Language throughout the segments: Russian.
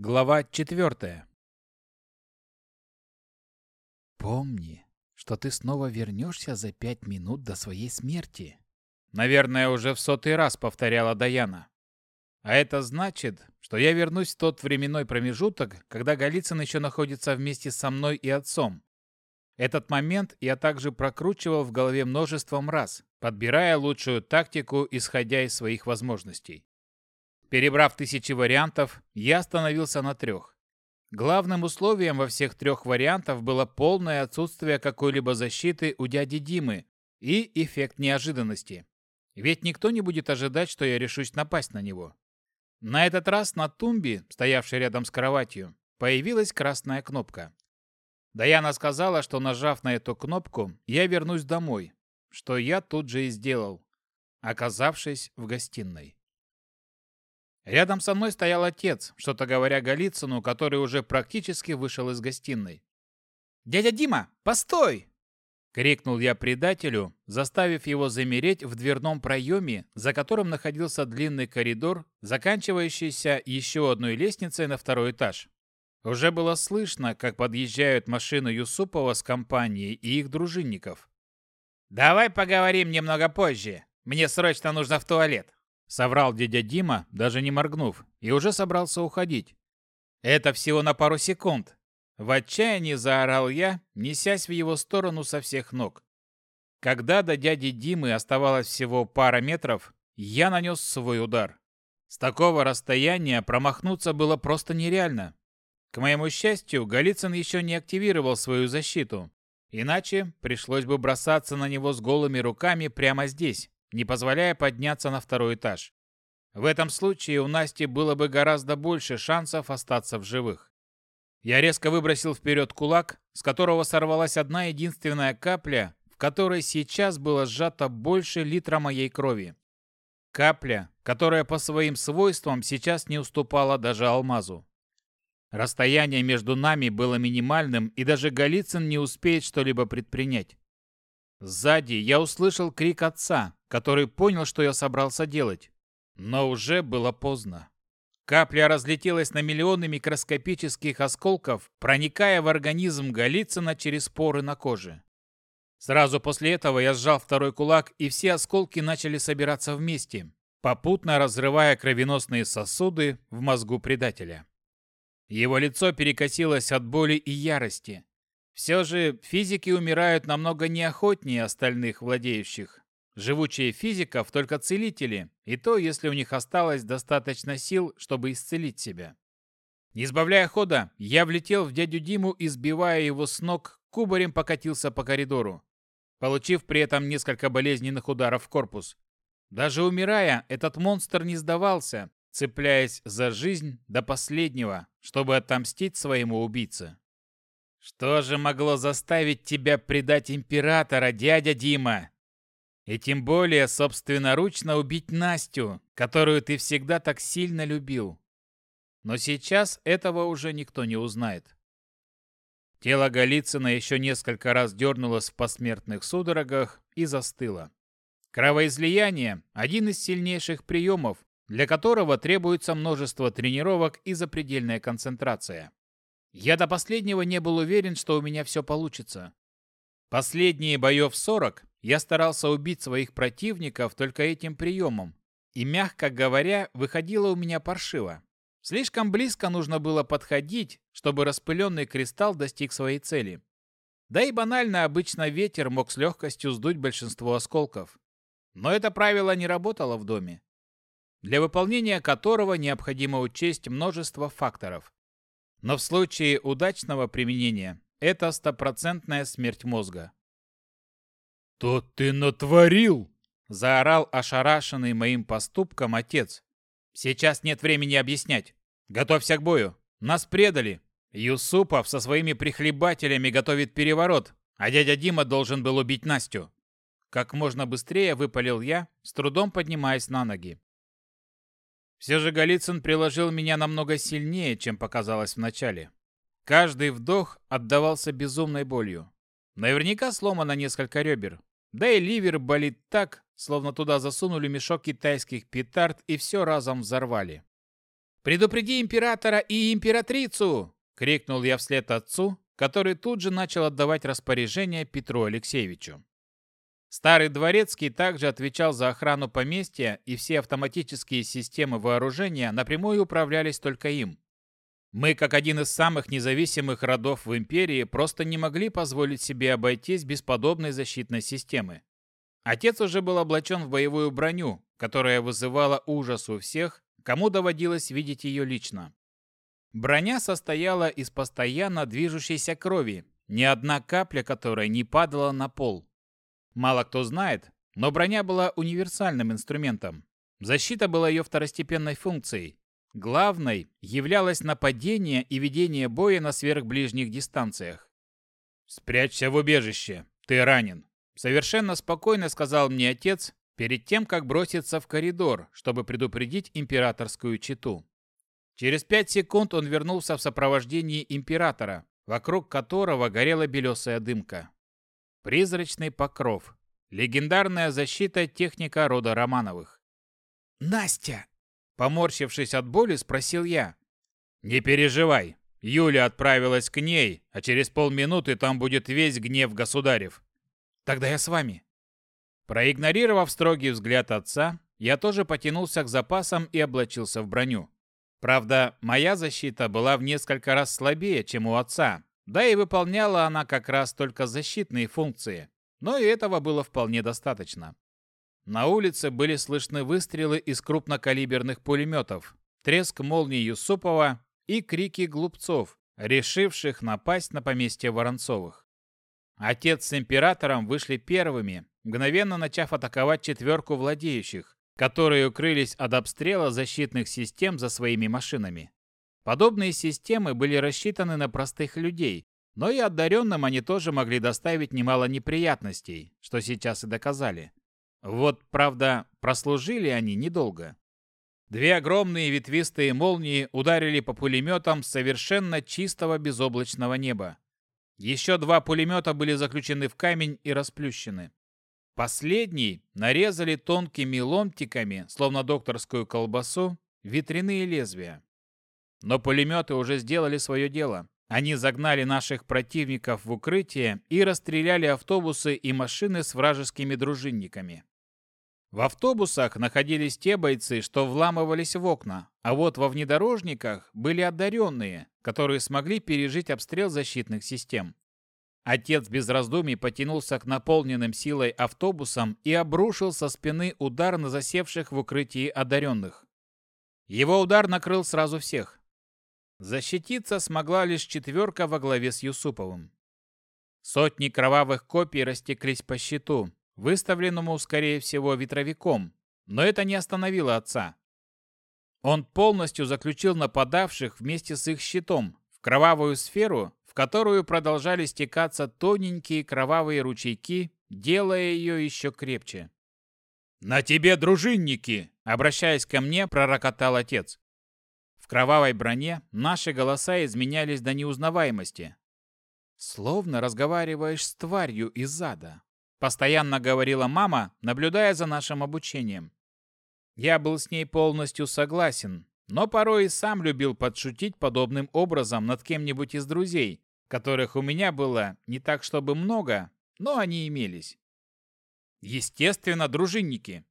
Глава 4. Помни, что ты снова вернешься за пять минут до своей смерти. Наверное, уже в сотый раз повторяла Даяна. А это значит, что я вернусь в тот временной промежуток, когда Голицын еще находится вместе со мной и отцом. Этот момент я также прокручивал в голове множеством раз, подбирая лучшую тактику, исходя из своих возможностей. Перебрав тысячи вариантов, я остановился на трех. Главным условием во всех трех вариантов было полное отсутствие какой-либо защиты у дяди Димы и эффект неожиданности. Ведь никто не будет ожидать, что я решусь напасть на него. На этот раз на тумбе, стоявшей рядом с кроватью, появилась красная кнопка. Даяна сказала, что нажав на эту кнопку, я вернусь домой, что я тут же и сделал, оказавшись в гостиной. Рядом со мной стоял отец, что-то говоря Голицыну, который уже практически вышел из гостиной. «Дядя Дима, постой!» Крикнул я предателю, заставив его замереть в дверном проеме, за которым находился длинный коридор, заканчивающийся еще одной лестницей на второй этаж. Уже было слышно, как подъезжают машины Юсупова с компанией и их дружинников. «Давай поговорим немного позже. Мне срочно нужно в туалет». Соврал дядя Дима, даже не моргнув, и уже собрался уходить. «Это всего на пару секунд!» В отчаянии заорал я, несясь в его сторону со всех ног. Когда до дяди Димы оставалось всего пара метров, я нанес свой удар. С такого расстояния промахнуться было просто нереально. К моему счастью, Голицын еще не активировал свою защиту. Иначе пришлось бы бросаться на него с голыми руками прямо здесь не позволяя подняться на второй этаж. В этом случае у Насти было бы гораздо больше шансов остаться в живых. Я резко выбросил вперед кулак, с которого сорвалась одна единственная капля, в которой сейчас было сжато больше литра моей крови. Капля, которая по своим свойствам сейчас не уступала даже алмазу. Расстояние между нами было минимальным, и даже Голицын не успеет что-либо предпринять. Сзади я услышал крик отца, который понял, что я собрался делать. Но уже было поздно. Капля разлетелась на миллионы микроскопических осколков, проникая в организм Голицына через поры на коже. Сразу после этого я сжал второй кулак, и все осколки начали собираться вместе, попутно разрывая кровеносные сосуды в мозгу предателя. Его лицо перекосилось от боли и ярости. Все же физики умирают намного неохотнее остальных владеющих Живучие физиков только целители, и то, если у них осталось достаточно сил, чтобы исцелить себя. Не избавляя хода, я влетел в дядю Диму и, сбивая его с ног, кубарем покатился по коридору, получив при этом несколько болезненных ударов в корпус. Даже умирая, этот монстр не сдавался, цепляясь за жизнь до последнего, чтобы отомстить своему убийце. «Что же могло заставить тебя предать императора, дядя Дима?» И тем более собственноручно убить Настю, которую ты всегда так сильно любил. Но сейчас этого уже никто не узнает. Тело Голицына еще несколько раз дернулось в посмертных судорогах и застыло. Кровоизлияние – один из сильнейших приемов, для которого требуется множество тренировок и запредельная концентрация. Я до последнего не был уверен, что у меня все получится. Последние боев 40 я старался убить своих противников только этим приемом. И, мягко говоря, выходило у меня паршиво. Слишком близко нужно было подходить, чтобы распыленный кристалл достиг своей цели. Да и банально обычно ветер мог с легкостью сдуть большинство осколков. Но это правило не работало в доме, для выполнения которого необходимо учесть множество факторов. Но в случае удачного применения это стопроцентная смерть мозга. «Что ты натворил?» – заорал ошарашенный моим поступком отец. «Сейчас нет времени объяснять. Готовься к бою. Нас предали. Юсупов со своими прихлебателями готовит переворот, а дядя Дима должен был убить Настю». Как можно быстрее выпалил я, с трудом поднимаясь на ноги. Все же Голицын приложил меня намного сильнее, чем показалось вначале. Каждый вдох отдавался безумной болью. Наверняка сломано несколько ребер. Да и ливер болит так, словно туда засунули мешок китайских петард и все разом взорвали. «Предупреди императора и императрицу!» — крикнул я вслед отцу, который тут же начал отдавать распоряжение Петру Алексеевичу. Старый дворецкий также отвечал за охрану поместья, и все автоматические системы вооружения напрямую управлялись только им. Мы, как один из самых независимых родов в империи, просто не могли позволить себе обойтись без подобной защитной системы. Отец уже был облачен в боевую броню, которая вызывала ужас у всех, кому доводилось видеть ее лично. Броня состояла из постоянно движущейся крови, ни одна капля которой не падала на пол. Мало кто знает, но броня была универсальным инструментом. Защита была ее второстепенной функцией, Главной являлось нападение и ведение боя на сверхближних дистанциях. «Спрячься в убежище, ты ранен», — совершенно спокойно сказал мне отец перед тем, как броситься в коридор, чтобы предупредить императорскую читу. Через пять секунд он вернулся в сопровождении императора, вокруг которого горела белесая дымка. Призрачный покров. Легендарная защита техника рода Романовых. «Настя, Поморщившись от боли, спросил я. «Не переживай. Юля отправилась к ней, а через полминуты там будет весь гнев государев». «Тогда я с вами». Проигнорировав строгий взгляд отца, я тоже потянулся к запасам и облачился в броню. Правда, моя защита была в несколько раз слабее, чем у отца, да и выполняла она как раз только защитные функции. Но и этого было вполне достаточно. На улице были слышны выстрелы из крупнокалиберных пулеметов, треск молнии Юсупова и крики глупцов, решивших напасть на поместье Воронцовых. Отец с императором вышли первыми, мгновенно начав атаковать четверку владеющих, которые укрылись от обстрела защитных систем за своими машинами. Подобные системы были рассчитаны на простых людей, но и одаренным они тоже могли доставить немало неприятностей, что сейчас и доказали. Вот, правда, прослужили они недолго. Две огромные ветвистые молнии ударили по пулеметам совершенно чистого безоблачного неба. Еще два пулемета были заключены в камень и расплющены. Последний нарезали тонкими ломтиками, словно докторскую колбасу, ветряные лезвия. Но пулеметы уже сделали свое дело. Они загнали наших противников в укрытие и расстреляли автобусы и машины с вражескими дружинниками. В автобусах находились те бойцы, что вламывались в окна, а вот во внедорожниках были одаренные, которые смогли пережить обстрел защитных систем. Отец без раздумий потянулся к наполненным силой автобусам и обрушил со спины удар на засевших в укрытии одаренных. Его удар накрыл сразу всех. Защититься смогла лишь четверка во главе с Юсуповым. Сотни кровавых копий растеклись по щиту, выставленному, скорее всего, ветровиком, но это не остановило отца. Он полностью заключил нападавших вместе с их щитом в кровавую сферу, в которую продолжали стекаться тоненькие кровавые ручейки, делая ее еще крепче. «На тебе, дружинники!» – обращаясь ко мне, пророкотал отец. В кровавой броне наши голоса изменялись до неузнаваемости. «Словно разговариваешь с тварью из ада», постоянно говорила мама, наблюдая за нашим обучением. Я был с ней полностью согласен, но порой и сам любил подшутить подобным образом над кем-нибудь из друзей, которых у меня было не так чтобы много, но они имелись. Естественно, дружинники.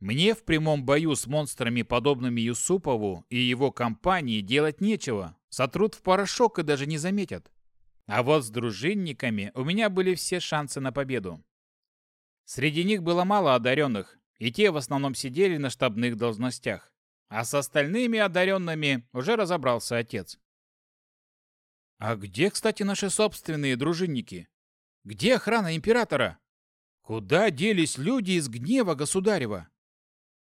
Мне в прямом бою с монстрами, подобными Юсупову и его компании, делать нечего. Сотрут в порошок и даже не заметят. А вот с дружинниками у меня были все шансы на победу. Среди них было мало одаренных, и те в основном сидели на штабных должностях. А с остальными одаренными уже разобрался отец. «А где, кстати, наши собственные дружинники? Где охрана императора? Куда делись люди из гнева государева?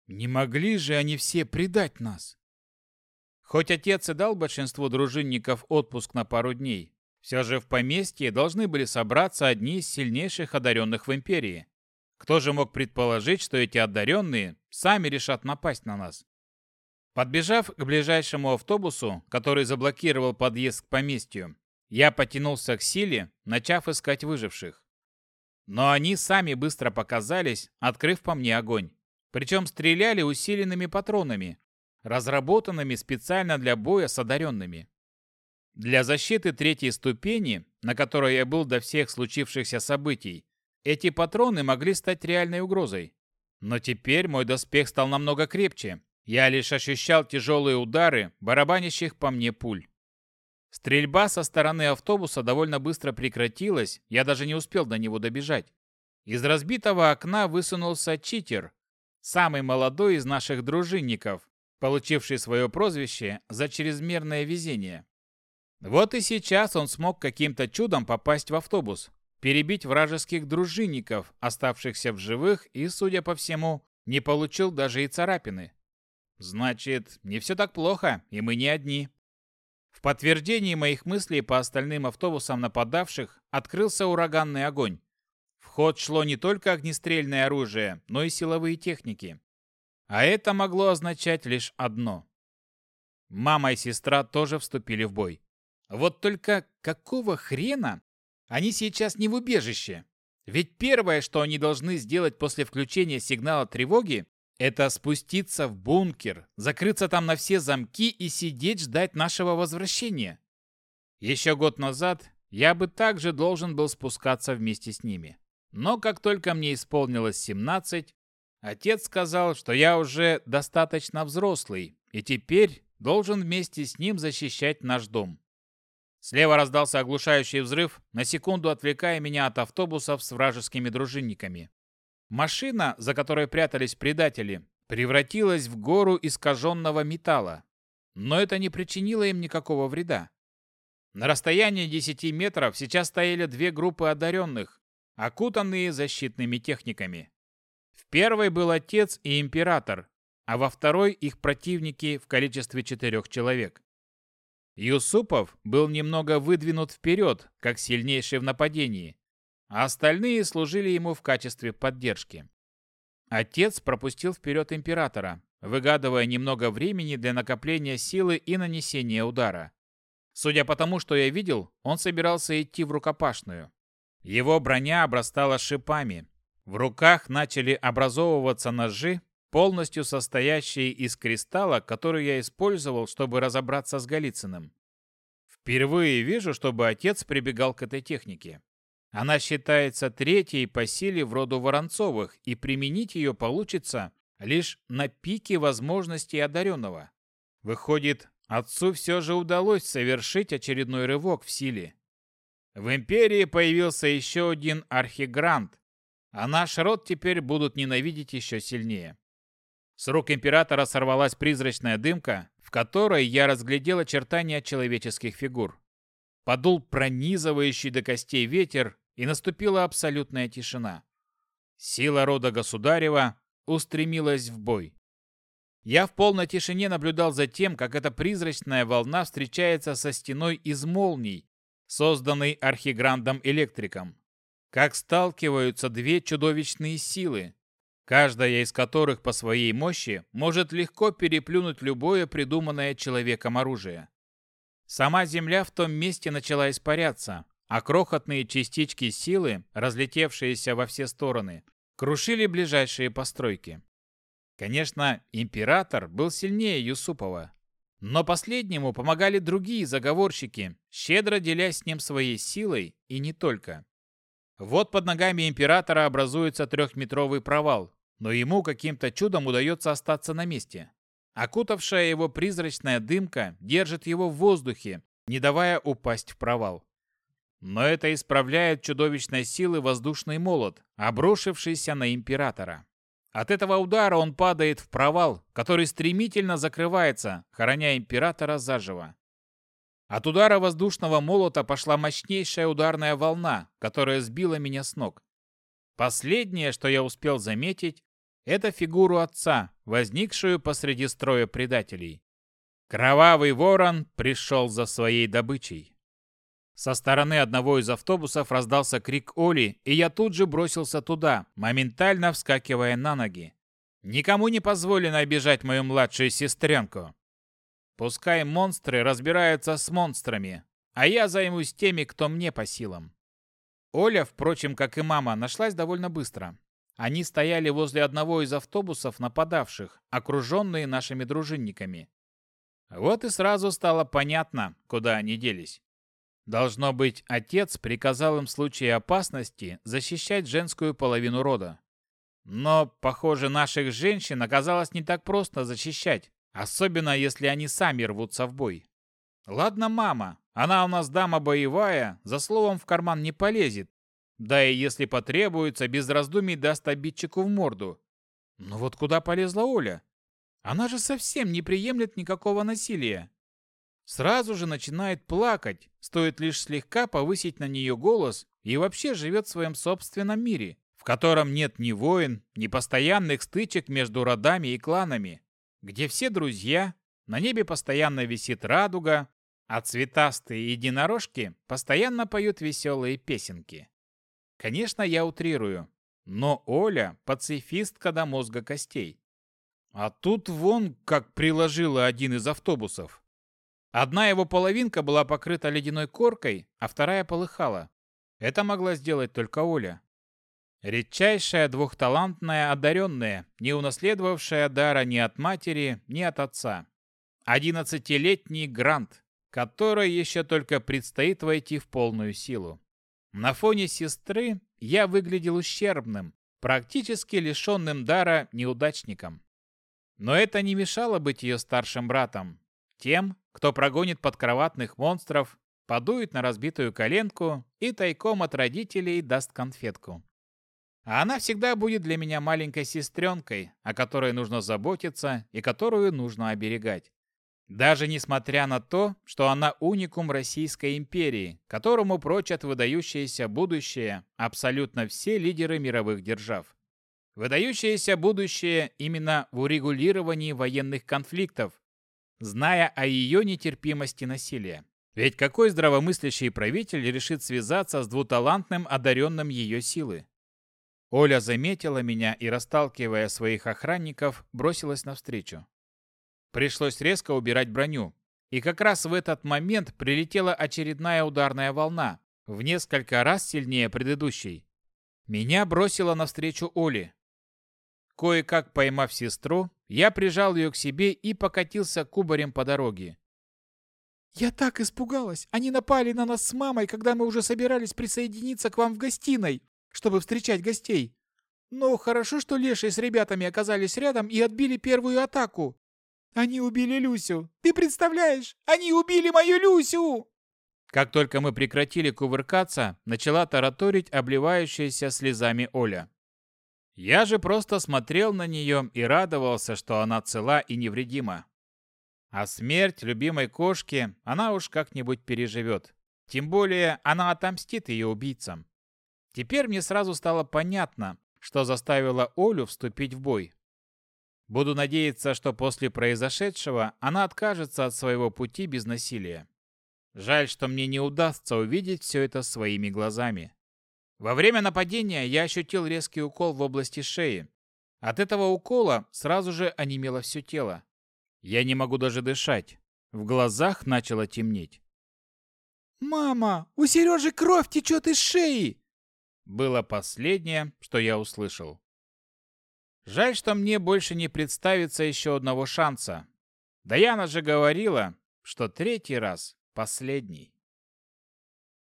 Не могли же они все предать нас?» Хоть отец и дал большинству дружинников отпуск на пару дней, все же в поместье должны были собраться одни из сильнейших одаренных в империи. Кто же мог предположить, что эти одаренные сами решат напасть на нас? Подбежав к ближайшему автобусу, который заблокировал подъезд к поместью, я потянулся к силе, начав искать выживших. Но они сами быстро показались, открыв по мне огонь. Причем стреляли усиленными патронами, разработанными специально для боя с одаренными. Для защиты третьей ступени, на которой я был до всех случившихся событий, эти патроны могли стать реальной угрозой. Но теперь мой доспех стал намного крепче. Я лишь ощущал тяжелые удары, барабанящих по мне пуль. Стрельба со стороны автобуса довольно быстро прекратилась, я даже не успел до него добежать. Из разбитого окна высунулся читер, самый молодой из наших дружинников, получивший свое прозвище за чрезмерное везение. Вот и сейчас он смог каким-то чудом попасть в автобус, перебить вражеских дружинников, оставшихся в живых, и, судя по всему, не получил даже и царапины. Значит, не все так плохо, и мы не одни. В подтверждении моих мыслей по остальным автобусам нападавших открылся ураганный огонь. В ход шло не только огнестрельное оружие, но и силовые техники. А это могло означать лишь одно. Мама и сестра тоже вступили в бой. Вот только какого хрена они сейчас не в убежище? Ведь первое, что они должны сделать после включения сигнала тревоги, это спуститься в бункер, закрыться там на все замки и сидеть ждать нашего возвращения. Еще год назад я бы также должен был спускаться вместе с ними. Но как только мне исполнилось 17, отец сказал, что я уже достаточно взрослый и теперь должен вместе с ним защищать наш дом. Слева раздался оглушающий взрыв, на секунду отвлекая меня от автобусов с вражескими дружинниками. Машина, за которой прятались предатели, превратилась в гору искаженного металла. Но это не причинило им никакого вреда. На расстоянии 10 метров сейчас стояли две группы одаренных, окутанные защитными техниками. В первой был отец и император, а во второй их противники в количестве четырех человек. Юсупов был немного выдвинут вперед, как сильнейший в нападении, а остальные служили ему в качестве поддержки. Отец пропустил вперед императора, выгадывая немного времени для накопления силы и нанесения удара. Судя по тому, что я видел, он собирался идти в рукопашную. Его броня обрастала шипами. В руках начали образовываться ножи, полностью состоящие из кристалла, который я использовал, чтобы разобраться с Голицыным. Впервые вижу, чтобы отец прибегал к этой технике. Она считается третьей по силе в роду Воронцовых, и применить ее получится лишь на пике возможностей одаренного. Выходит, отцу все же удалось совершить очередной рывок в силе. В империи появился еще один архигрант, а наш род теперь будут ненавидеть еще сильнее. С рук императора сорвалась призрачная дымка, в которой я разглядел очертания человеческих фигур. Подул пронизывающий до костей ветер, и наступила абсолютная тишина. Сила рода государева устремилась в бой. Я в полной тишине наблюдал за тем, как эта призрачная волна встречается со стеной из молний, созданной архиграндом-электриком. Как сталкиваются две чудовищные силы, Каждая из которых по своей мощи может легко переплюнуть любое придуманное человеком оружие. Сама земля в том месте начала испаряться, а крохотные частички силы, разлетевшиеся во все стороны, крушили ближайшие постройки. Конечно, император был сильнее Юсупова, но последнему помогали другие заговорщики, щедро делясь с ним своей силой и не только. Вот под ногами императора образуется трехметровый провал, но ему каким-то чудом удается остаться на месте. Окутавшая его призрачная дымка держит его в воздухе, не давая упасть в провал. Но это исправляет чудовищной силы воздушный молот, обрушившийся на императора. От этого удара он падает в провал, который стремительно закрывается, хороня императора заживо. От удара воздушного молота пошла мощнейшая ударная волна, которая сбила меня с ног. Последнее, что я успел заметить, это фигуру отца, возникшую посреди строя предателей. Кровавый ворон пришел за своей добычей. Со стороны одного из автобусов раздался крик Оли, и я тут же бросился туда, моментально вскакивая на ноги. Никому не позволено обижать мою младшую сестренку. Пускай монстры разбираются с монстрами, а я займусь теми, кто мне по силам. Оля, впрочем, как и мама, нашлась довольно быстро. Они стояли возле одного из автобусов нападавших, окруженные нашими дружинниками. Вот и сразу стало понятно, куда они делись. Должно быть, отец приказал им в случае опасности защищать женскую половину рода. Но, похоже, наших женщин оказалось не так просто защищать, особенно если они сами рвутся в бой. Ладно, мама, она у нас дама боевая, за словом в карман не полезет, да и если потребуется, без раздумий даст обидчику в морду. Но вот куда полезла Оля? Она же совсем не приемлет никакого насилия. Сразу же начинает плакать, стоит лишь слегка повысить на нее голос и вообще живет в своем собственном мире, в котором нет ни войн, ни постоянных стычек между родами и кланами, где все друзья, на небе постоянно висит радуга, а цветастые единорожки постоянно поют веселые песенки. Конечно, я утрирую, но Оля – пацифистка до мозга костей. А тут вон как приложила один из автобусов. Одна его половинка была покрыта ледяной коркой, а вторая полыхала. Это могла сделать только Оля. Редчайшая, двухталантная, одаренная, не унаследовавшая дара ни от матери, ни от отца. Одиннадцатилетний Грант, который еще только предстоит войти в полную силу. На фоне сестры я выглядел ущербным, практически лишенным дара неудачником. Но это не мешало быть ее старшим братом, тем, кто прогонит подкроватных монстров, подует на разбитую коленку и тайком от родителей даст конфетку. А она всегда будет для меня маленькой сестренкой, о которой нужно заботиться и которую нужно оберегать даже несмотря на то, что она уникум Российской империи, которому прочат выдающееся будущее абсолютно все лидеры мировых держав. Выдающееся будущее именно в урегулировании военных конфликтов, зная о ее нетерпимости насилия. Ведь какой здравомыслящий правитель решит связаться с двуталантным одаренным ее силы? Оля заметила меня и, расталкивая своих охранников, бросилась навстречу. Пришлось резко убирать броню. И как раз в этот момент прилетела очередная ударная волна, в несколько раз сильнее предыдущей. Меня бросило навстречу Оле. Кое-как поймав сестру, я прижал ее к себе и покатился кубарем по дороге. «Я так испугалась! Они напали на нас с мамой, когда мы уже собирались присоединиться к вам в гостиной, чтобы встречать гостей. Но хорошо, что Леший с ребятами оказались рядом и отбили первую атаку. Они убили Люсю! Ты представляешь? Они убили мою Люсю!» Как только мы прекратили кувыркаться, начала тараторить обливающаяся слезами Оля. Я же просто смотрел на нее и радовался, что она цела и невредима. А смерть любимой кошки она уж как-нибудь переживет. Тем более она отомстит ее убийцам. Теперь мне сразу стало понятно, что заставило Олю вступить в бой. Буду надеяться, что после произошедшего она откажется от своего пути без насилия. Жаль, что мне не удастся увидеть все это своими глазами. Во время нападения я ощутил резкий укол в области шеи. От этого укола сразу же онемело все тело. Я не могу даже дышать. В глазах начало темнеть. «Мама, у Сережи кровь течет из шеи!» Было последнее, что я услышал. Жаль, что мне больше не представится еще одного шанса. Даяна же говорила, что третий раз – последний.